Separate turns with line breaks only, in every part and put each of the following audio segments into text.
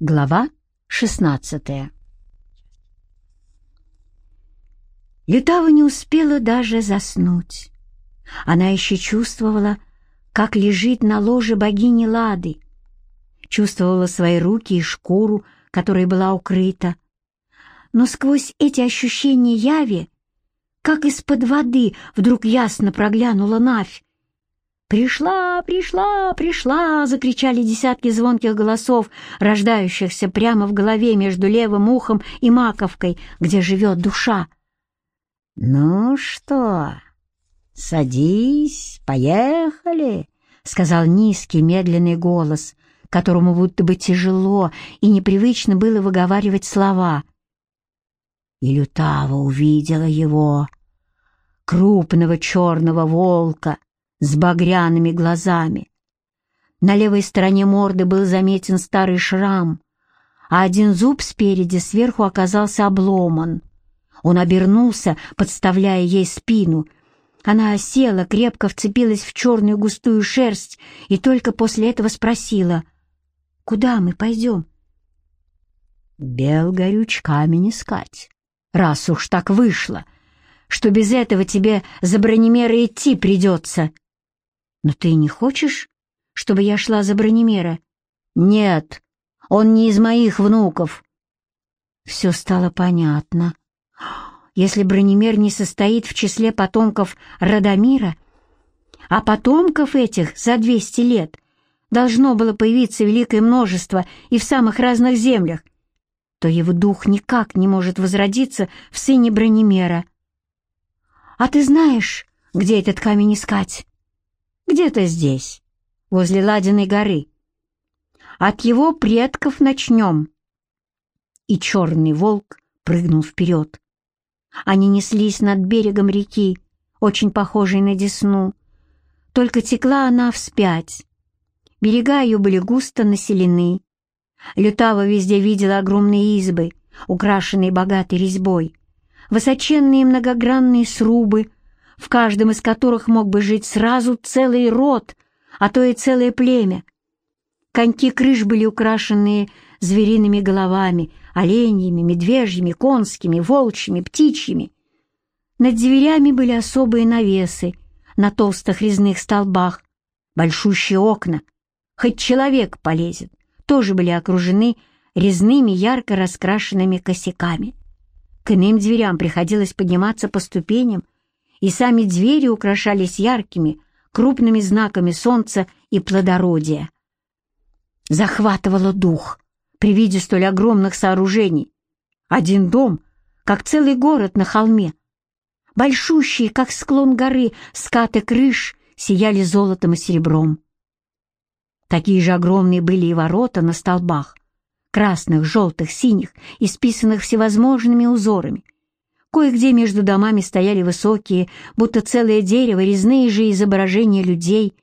Глава 16 Лютава не успела даже заснуть. Она еще чувствовала, как лежит на ложе богини Лады, чувствовала свои руки и шкуру, которой была укрыта. Но сквозь эти ощущения яви, как из-под воды, вдруг ясно проглянула Навь, «Пришла, пришла, пришла!» — закричали десятки звонких голосов, рождающихся прямо в голове между левым ухом и маковкой, где живет душа. «Ну что, садись, поехали!» — сказал низкий медленный голос, которому будто бы тяжело и непривычно было выговаривать слова. И Лютава увидела его, крупного черного волка, с багряными глазами. На левой стороне морды был заметен старый шрам, а один зуб спереди сверху оказался обломан. Он обернулся, подставляя ей спину. Она осела, крепко вцепилась в черную густую шерсть и только после этого спросила, «Куда мы пойдем?» «Белгорюч камень искать, раз уж так вышло, что без этого тебе за бронемера идти придется». «Но ты не хочешь, чтобы я шла за Бронемера?» «Нет, он не из моих внуков». Все стало понятно. Если Бронемер не состоит в числе потомков Радомира, а потомков этих за двести лет должно было появиться великое множество и в самых разных землях, то его дух никак не может возродиться в сыне Бронемера. «А ты знаешь, где этот камень искать?» Где-то здесь, возле Ладиной горы. От его предков начнем. И черный волк прыгнул вперед. Они неслись над берегом реки, очень похожей на Десну. Только текла она вспять. Берега ее были густо населены. Лютава везде видела огромные избы, украшенные богатой резьбой, высоченные многогранные срубы, в каждом из которых мог бы жить сразу целый род, а то и целое племя. Коньки крыш были украшенные звериными головами, оленьями, медвежьими, конскими, волчьими, птичьими. Над дверями были особые навесы на толстых резных столбах, большущие окна. Хоть человек полезет, тоже были окружены резными ярко раскрашенными косяками. К иным дверям приходилось подниматься по ступеням, и сами двери украшались яркими, крупными знаками солнца и плодородия. Захватывало дух при виде столь огромных сооружений. Один дом, как целый город на холме. Большущие, как склон горы, скаты крыш сияли золотом и серебром. Такие же огромные были и ворота на столбах, красных, желтых, синих, исписанных всевозможными узорами. Кое-где между домами стояли высокие, будто целое дерево, резные же изображения людей.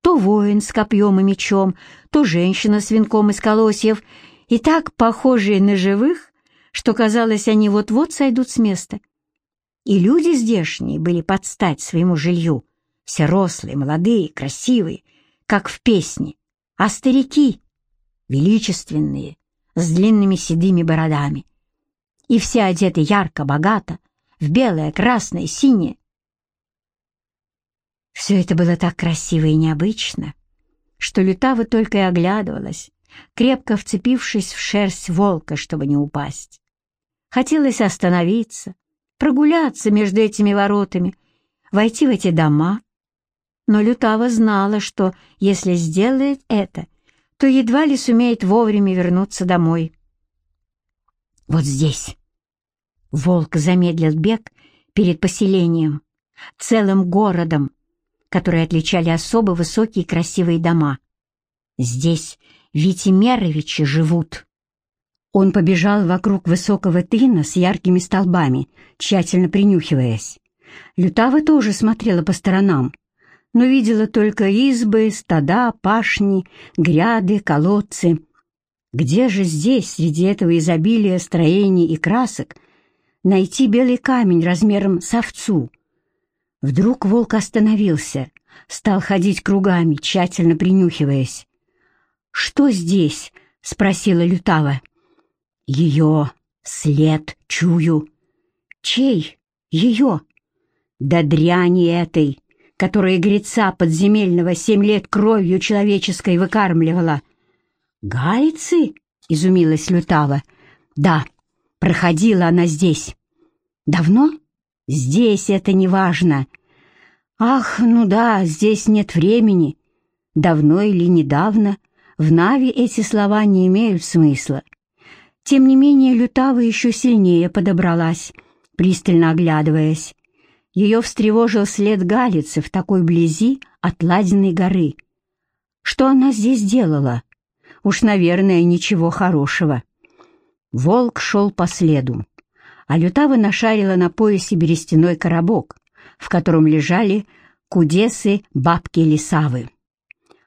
То воин с копьем и мечом, то женщина с венком из колосьев, и так похожие на живых, что, казалось, они вот-вот сойдут с места. И люди здешние были под стать своему жилью, все рослые, молодые, красивые, как в песне, а старики — величественные, с длинными седыми бородами и все одеты ярко, богато, в белое, красное, синее. Все это было так красиво и необычно, что Лютава только и оглядывалась, крепко вцепившись в шерсть волка, чтобы не упасть. Хотелось остановиться, прогуляться между этими воротами, войти в эти дома, но Лютава знала, что если сделает это, то едва ли сумеет вовремя вернуться домой. Вот здесь. Волк замедлил бег перед поселением, целым городом, который отличали особо высокие красивые дома. Здесь Витимеровичи живут. Он побежал вокруг высокого тына с яркими столбами, тщательно принюхиваясь. Лютава тоже смотрела по сторонам, но видела только избы, стада, пашни, гряды, колодцы — где же здесь, среди этого изобилия строений и красок, найти белый камень размером с овцу? Вдруг волк остановился, стал ходить кругами, тщательно принюхиваясь. Что здесь спросила Лютава. «Ее след чую». «Чей? Ее?» «Да дряни этой, которая греца подземельного семь лет кровью человеческой выкармливала». «Галицы?» — изумилась Лютава. «Да, проходила она здесь». «Давно?» «Здесь это не важно». «Ах, ну да, здесь нет времени. Давно или недавно, в Нави эти слова не имеют смысла. Тем не менее, Лютава еще сильнее подобралась, пристально оглядываясь. Ее встревожил след галицы в такой близи от Ладиной горы. Что она здесь делала? Уж, наверное, ничего хорошего. Волк шел по следу, а Лютава нашарила на поясе берестяной коробок, в котором лежали кудесы бабки Лисавы.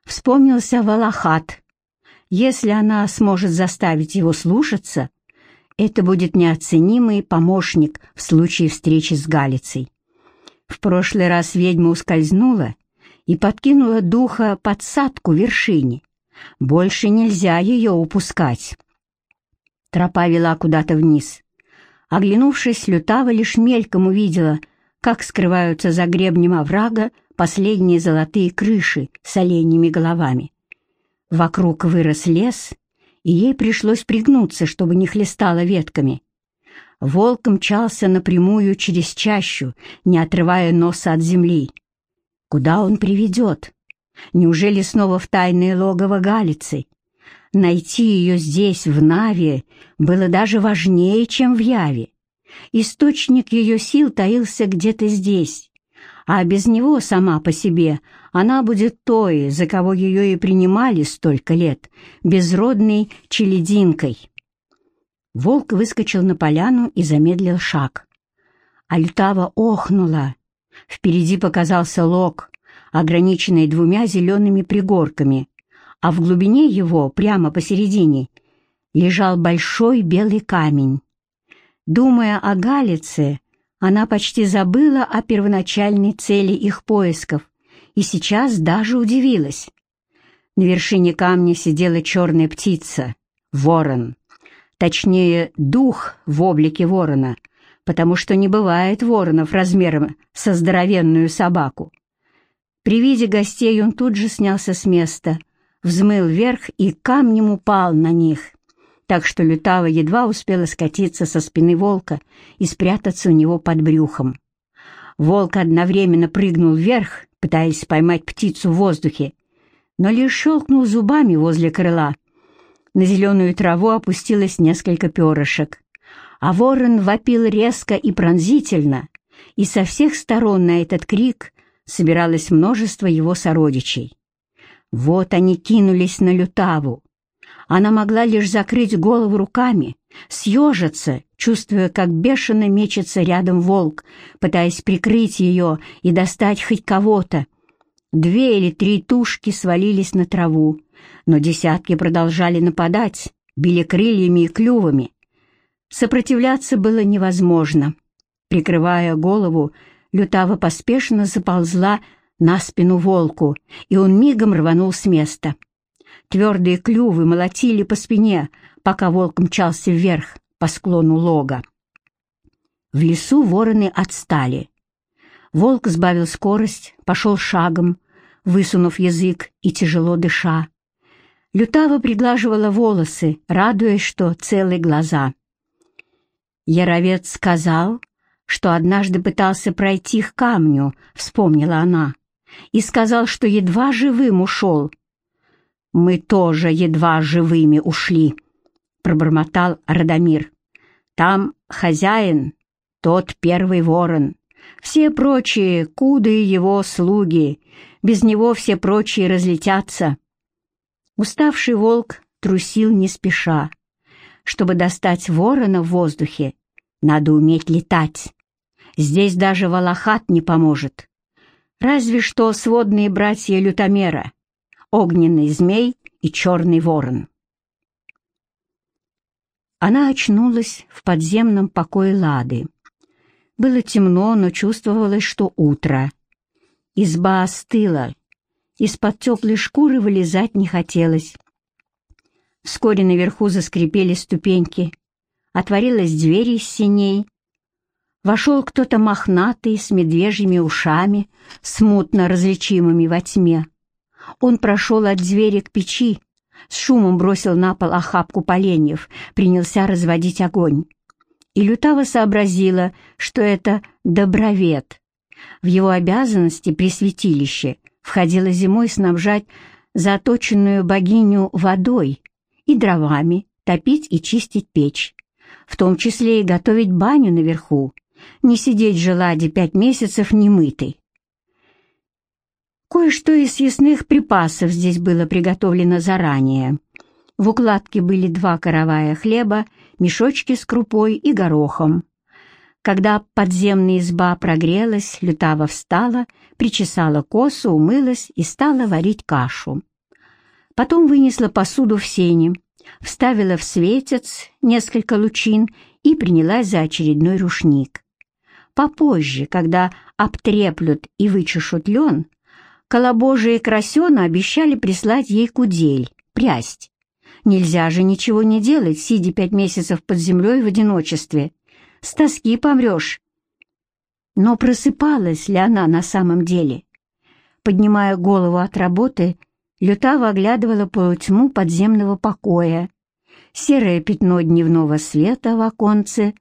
Вспомнился Валахат. Если она сможет заставить его слушаться, это будет неоценимый помощник в случае встречи с Галицей. В прошлый раз ведьма ускользнула и подкинула духа подсадку вершине. Больше нельзя ее упускать. Тропа вела куда-то вниз. Оглянувшись, Лютава лишь мельком увидела, как скрываются за гребнем оврага последние золотые крыши с оленями головами. Вокруг вырос лес, и ей пришлось пригнуться, чтобы не хлестало ветками. Волк мчался напрямую через чащу, не отрывая носа от земли. Куда он приведет? Неужели снова в тайное логово Галицы? Найти ее здесь, в Наве, было даже важнее, чем в Яве. Источник ее сил таился где-то здесь, а без него сама по себе она будет той, за кого ее и принимали столько лет, безродной челединкой. Волк выскочил на поляну и замедлил шаг. Альтава охнула. Впереди показался лог, ограниченный двумя зелеными пригорками, а в глубине его, прямо посередине, лежал большой белый камень. Думая о Галице, она почти забыла о первоначальной цели их поисков и сейчас даже удивилась. На вершине камня сидела черная птица, ворон. Точнее, дух в облике ворона, потому что не бывает воронов размером со здоровенную собаку. При виде гостей он тут же снялся с места, взмыл вверх и камнем упал на них так что Лютава едва успела скатиться со спины волка и спрятаться у него под брюхом. Волк одновременно прыгнул вверх, пытаясь поймать птицу в воздухе, но лишь щелкнул зубами возле крыла. На зеленую траву опустилось несколько перышек, а ворон вопил резко и пронзительно, и со всех сторон на этот крик собиралось множество его сородичей. Вот они кинулись на Лютаву, она могла лишь закрыть голову руками, съежиться, чувствуя, как бешено мечется рядом волк, пытаясь прикрыть ее и достать хоть кого-то. Две или три тушки свалились на траву, но десятки продолжали нападать, били крыльями и клювами. Сопротивляться было невозможно. Прикрывая голову, Лютава поспешно заползла на спину волку, и он мигом рванул с места. Твердые клювы молотили по спине, пока волк мчался вверх по склону лога. В лесу вороны отстали. Волк сбавил скорость, пошел шагом, высунув язык и тяжело дыша. Лютава приглаживала волосы, радуясь, что целые глаза. Яровец сказал, что однажды пытался пройти к камню, вспомнила она, и сказал, что едва живым ушел, «Мы тоже едва живыми ушли», — пробормотал Радомир. «Там хозяин, тот первый ворон. Все прочие, куды его слуги, без него все прочие разлетятся». Уставший волк трусил не спеша. Чтобы достать ворона в воздухе, надо уметь летать. Здесь даже Валахат не поможет. Разве что сводные братья Лютомера — огненный змей и черный ворон. Она очнулась в подземном покое Лады. Было темно, но чувствовалось, что утро. Изба остыла, из-под теплой шкуры вылезать не хотелось. Вскоре наверху заскрипели ступеньки, отворилась дверь из синей. Вошел кто-то мохнатый, с медвежьими ушами, смутно различимыми во тьме. Он прошел от двери к печи, с шумом бросил на пол охапку поленьев, принялся разводить огонь. И Лютава сообразила, что это добровед. В его обязанности при святилище входило зимой снабжать заточенную богиню водой и дровами, топить и чистить печь, в том числе и готовить баню наверху, не сидеть же ладе пять месяцев немытой. Кое-что из съестных припасов здесь было приготовлено заранее. В укладке были два каравая хлеба, мешочки с крупой и горохом. Когда подземная изба прогрелась, Лютава встала, причесала косу, умылась и стала варить кашу. Потом вынесла посуду в сене, вставила в светец несколько лучин и принялась за очередной рушник. Попозже, когда обтреплют и вычешут лен, Колобожие Красена обещали прислать ей кудель, прясть. Нельзя же ничего не делать, сидя пять месяцев под землей в одиночестве. С тоски помрешь. Но просыпалась ли она на самом деле? Поднимая голову от работы, Лютава оглядывала полутьму подземного покоя, серое пятно дневного света в оконце,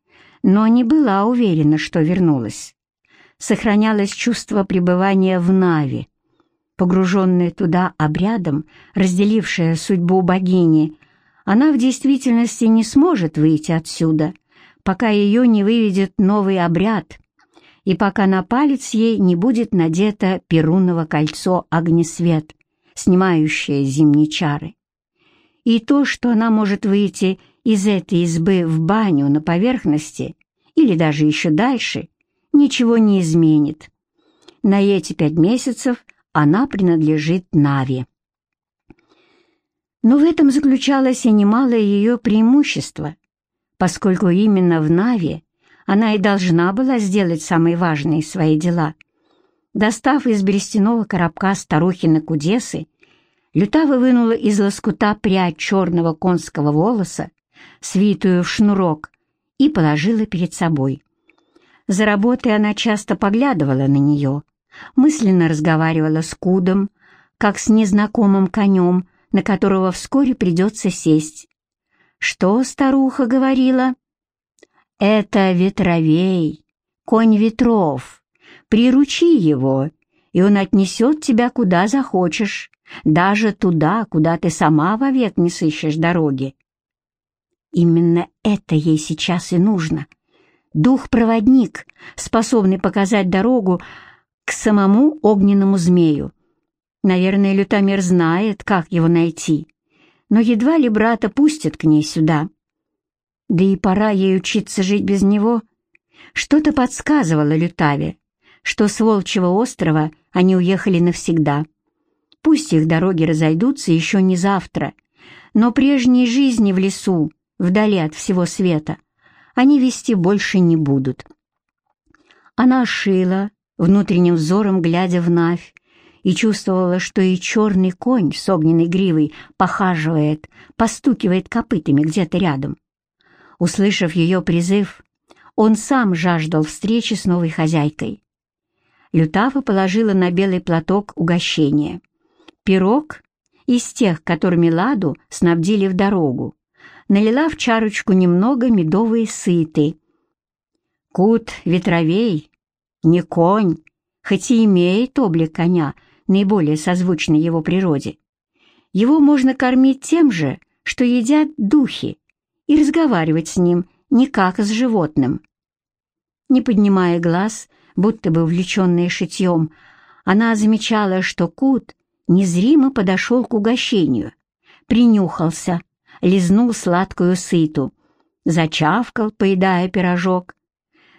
но не была уверена, что вернулась. Сохранялось чувство пребывания в Наве, погруженная туда обрядом, разделившая судьбу богини, она в действительности не сможет выйти отсюда, пока ее не выведет новый обряд, и пока на палец ей не будет надето перуново кольцо огнесвет, снимающее зимние чары. И то, что она может выйти из этой избы в баню на поверхности или даже еще дальше, ничего не изменит. На эти пять месяцев – она принадлежит Нави. Но в этом заключалось и немалое ее преимущество, поскольку именно в Нави она и должна была сделать самые важные свои дела. Достав из берестяного коробка старухины кудесы, Лютава вынула из лоскута прядь черного конского волоса, свитую в шнурок, и положила перед собой. За работой она часто поглядывала на нее — мысленно разговаривала с Кудом, как с незнакомым конем, на которого вскоре придется сесть. Что старуха говорила? «Это ветровей, конь ветров. Приручи его, и он отнесет тебя куда захочешь, даже туда, куда ты сама вовек не сыщешь дороги». Именно это ей сейчас и нужно. Дух-проводник, способный показать дорогу к самому огненному змею. Наверное, лютомер знает, как его найти, но едва ли брата пустят к ней сюда. Да и пора ей учиться жить без него. Что-то подсказывало Лютаве, что с Волчьего острова они уехали навсегда. Пусть их дороги разойдутся еще не завтра, но прежней жизни в лесу, вдали от всего света, они вести больше не будут. Она шила, внутренним взором глядя в Навь, и чувствовала, что и черный конь с огненной гривой похаживает, постукивает копытами где-то рядом. Услышав ее призыв, он сам жаждал встречи с новой хозяйкой. Лютава положила на белый платок угощение. Пирог из тех, которыми Ладу снабдили в дорогу, налила в чарочку немного медовой сыты. Кут ветровей не конь, хоть и имеет облик коня, наиболее созвучный его природе. Его можно кормить тем же, что едят духи, и разговаривать с ним не как с животным. Не поднимая глаз, будто бы увлеченная шитьем, она замечала, что Кут незримо подошел к угощению, принюхался, лизнул сладкую сыту, зачавкал, поедая пирожок,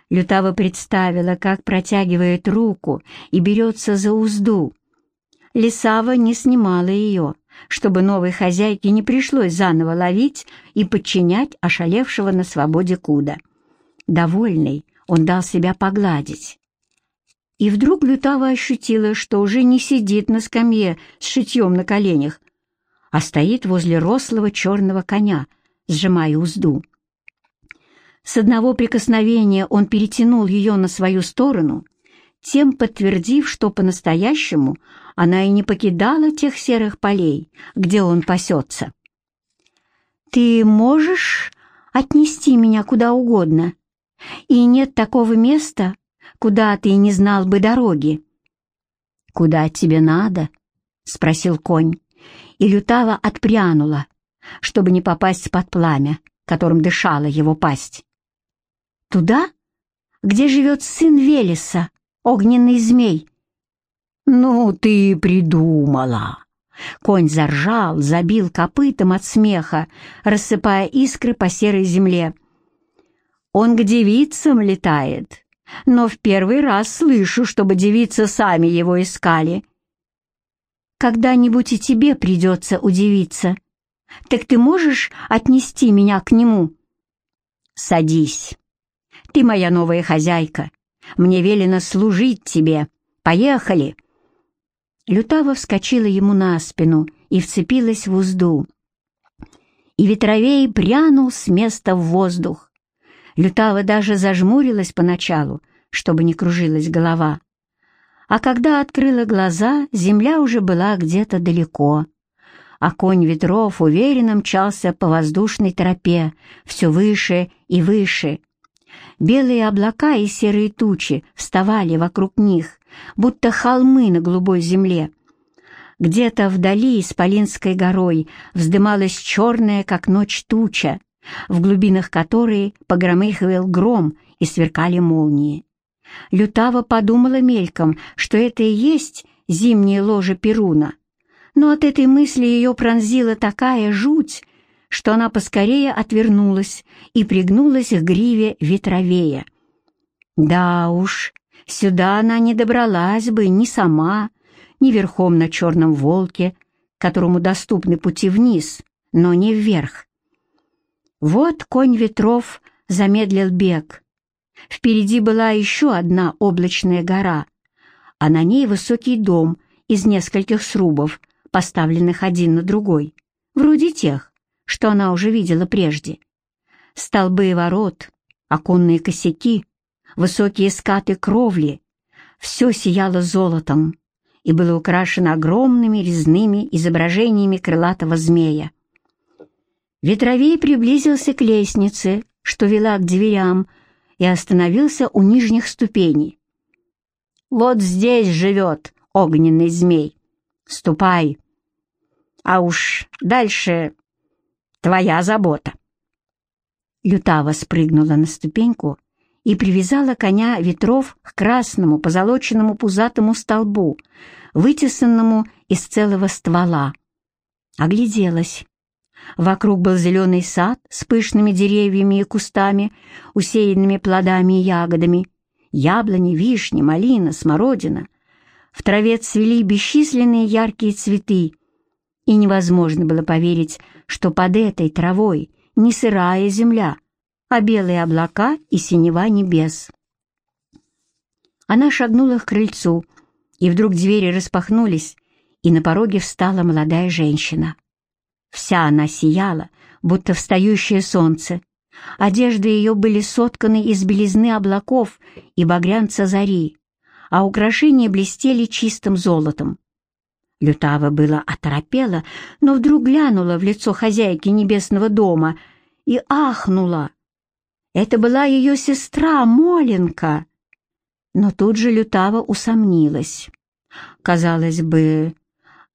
Лютава представила, как протягивает руку и берется за узду. Лисава не снимала ее, чтобы новой хозяйке не пришлось заново ловить и подчинять ошалевшего на свободе Куда. Довольный, он дал себя погладить. И вдруг Лютава ощутила, что уже не сидит на скамье с шитьем на коленях, а стоит возле рослого черного коня, сжимая узду. С одного прикосновения он перетянул ее на свою сторону, тем подтвердив, что по-настоящему она и не покидала тех серых полей, где он пасется. «Ты можешь отнести меня куда угодно, и нет такого места, куда ты не знал бы дороги». «Куда тебе надо?» — спросил конь, и Лютава отпрянула, чтобы не попасть под пламя, которым дышала его пасть. «Туда, где живет сын Велеса, огненный змей». «Ну, ты придумала!» Конь заржал, забил копытом от смеха, рассыпая искры по серой земле. «Он к девицам летает, но в первый раз слышу, чтобы девицы сами его искали». «Когда-нибудь и тебе придется удивиться. Так ты можешь отнести меня к нему?» «Садись. Ты моя новая хозяйка. Мне велено служить тебе. Поехали!» Лютава вскочила ему на спину и вцепилась в узду. И ветровей прянул с места в воздух. Лютава даже зажмурилась поначалу, чтобы не кружилась голова. А когда открыла глаза, земля уже была где-то далеко, а конь ветров уверенно мчался по воздушной тропе, все выше и выше. Белые облака и серые тучи вставали вокруг них, будто холмы на голубой земле. Где-то вдали, Исполинской горой, вздымалась черная, как ночь, туча, в глубинах которой погромыхивал гром и сверкали молнии. Лютава подумала мельком, что это и есть зимнее ложе Перуна, но от этой мысли ее пронзила такая жуть, что она поскорее отвернулась и пригнулась к гриве ветровея. Да уж, Сюда она не добралась бы ни сама, ни верхом на черном волке, которому доступны пути вниз, но не вверх. Вот конь ветров замедлил бег. Впереди была еще одна облачная гора, а на ней высокий дом из нескольких срубов, поставленных один на другой, вроде тех, что она уже видела прежде. Столбы и ворот, оконные косяки, высокие скаты кровли, все сияло золотом и было украшено огромными резными изображениями крылатого змея. Ветровей приблизился к лестнице, что вела к дверям, и остановился у нижних ступеней. «Вот здесь живет огненный змей. Ступай, а уж дальше твоя забота». Лютава спрыгнула на ступеньку и привязала коня ветров к красному позолоченному пузатому столбу, вытесанному из целого ствола. Огляделась. Вокруг был зеленый сад с пышными деревьями и кустами, усеянными плодами и ягодами, яблони, вишни, малина, смородина. В траве цвели бесчисленные яркие цветы, и невозможно было поверить, что под этой травой не сырая земля — а белые облака и синева небес. Она шагнула к крыльцу, и вдруг двери распахнулись, и на пороге встала молодая женщина. Вся она сияла, будто встающее солнце. Одежды ее были сотканы из белизны облаков и багрянца зари, а украшения блестели чистым золотом. Лютава было оторопела, но вдруг глянула в лицо хозяйки небесного дома и ахнула. Это была ее сестра Моленка. Но тут же Лютава усомнилась. Казалось бы,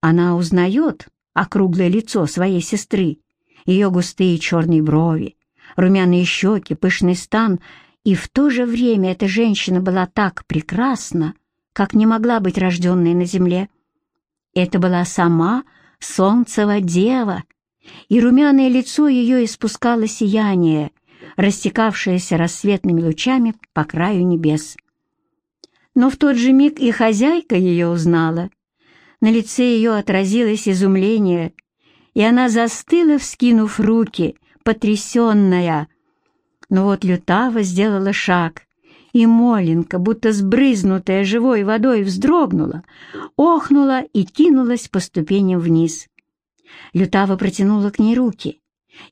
она узнает округлое лицо своей сестры, ее густые черные брови, румяные щеки, пышный стан, и в то же время эта женщина была так прекрасна, как не могла быть рожденной на земле. Это была сама Солнцева Дева, и румяное лицо ее испускало сияние — растекавшаяся рассветными лучами по краю небес. Но в тот же миг и хозяйка ее узнала. На лице ее отразилось изумление, и она застыла, вскинув руки, потрясенная. Но вот Лютава сделала шаг, и Моленка, будто сбрызнутая живой водой, вздрогнула, охнула и кинулась по ступеням вниз. Лютава протянула к ней руки,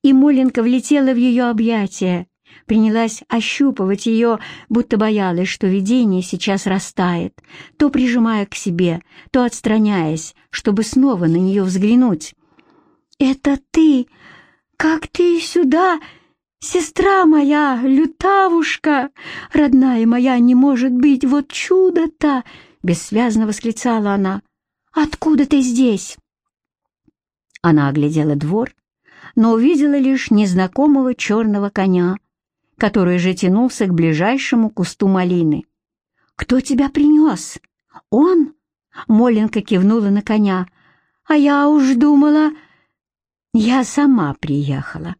и Моленка влетела в ее объятия, принялась ощупывать ее, будто боялась, что видение сейчас растает, то прижимая к себе, то отстраняясь, чтобы снова на нее взглянуть. «Это ты! Как ты сюда, сестра моя, лютавушка! Родная моя, не может быть, вот чудо-то!» — бессвязно восклицала она. «Откуда ты здесь?» Она оглядела двор, но увидела лишь незнакомого черного коня, который же тянулся к ближайшему кусту малины. «Кто тебя принес? Он?» Моленка кивнула на коня. «А я уж думала...» «Я сама приехала».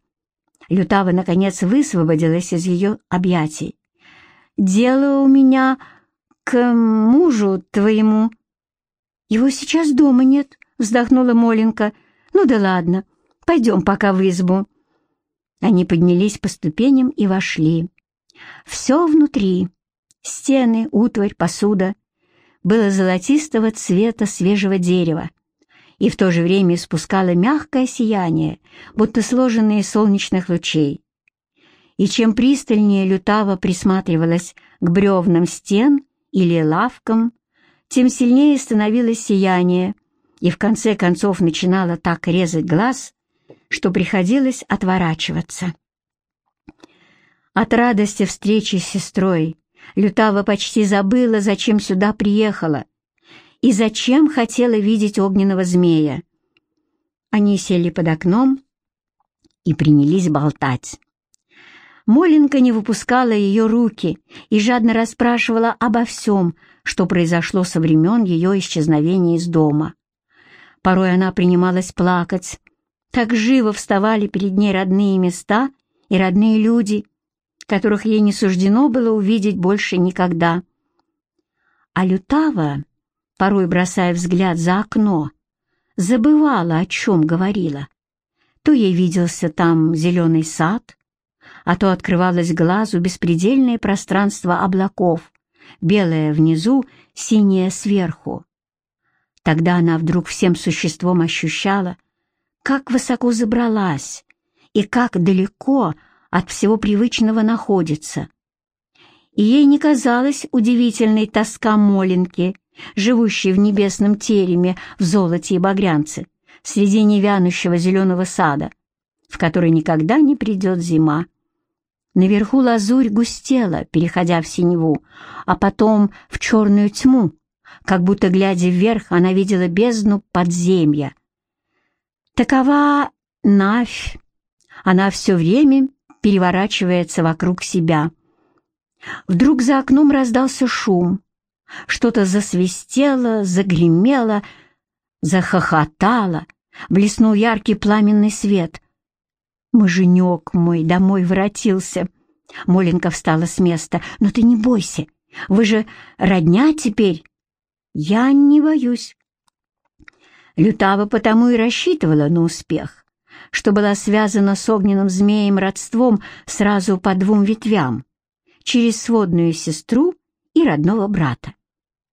Лютава, наконец, высвободилась из ее объятий. «Дело у меня к мужу твоему». «Его сейчас дома нет», — вздохнула Моленка. «Ну да ладно, пойдем пока в избу». Они поднялись по ступеням и вошли. Все внутри — стены, утварь, посуда — было золотистого цвета свежего дерева и в то же время испускало мягкое сияние, будто сложенное из солнечных лучей. И чем пристальнее Лютава присматривалась к бревнам стен или лавкам, тем сильнее становилось сияние, и в конце концов начинало так резать глаз, что приходилось отворачиваться. От радости встречи с сестрой Лютава почти забыла, зачем сюда приехала и зачем хотела видеть огненного змея. Они сели под окном и принялись болтать. Моленка не выпускала ее руки и жадно расспрашивала обо всем, что произошло со времен ее исчезновения из дома. Порой она принималась плакать, так живо вставали перед ней родные места и родные люди, которых ей не суждено было увидеть больше никогда. А Лютава, порой бросая взгляд за окно, забывала, о чем говорила. То ей виделся там зеленый сад, а то открывалось глазу беспредельное пространство облаков, белое внизу, синее сверху. Тогда она вдруг всем существом ощущала, как высоко забралась и как далеко от всего привычного находится. И ей не казалась удивительной тоска Моленки, живущей в небесном тереме в золоте и багрянце, среди невянущего зеленого сада, в который никогда не придет зима. Наверху лазурь густела, переходя в синеву, а потом в черную тьму, как будто, глядя вверх, она видела бездну подземья, Такова Навь. Она все время переворачивается вокруг себя. Вдруг за окном раздался шум. Что-то засвистело, загремело, захохотало, блеснул яркий пламенный свет. «Муженек мой домой воротился!» Моленка встала с места. «Но ты не бойся, вы же родня теперь!» «Я не боюсь. Лютава потому и рассчитывала на успех, что была связана с огненным змеем родством сразу по двум ветвям, через сводную сестру и родного брата.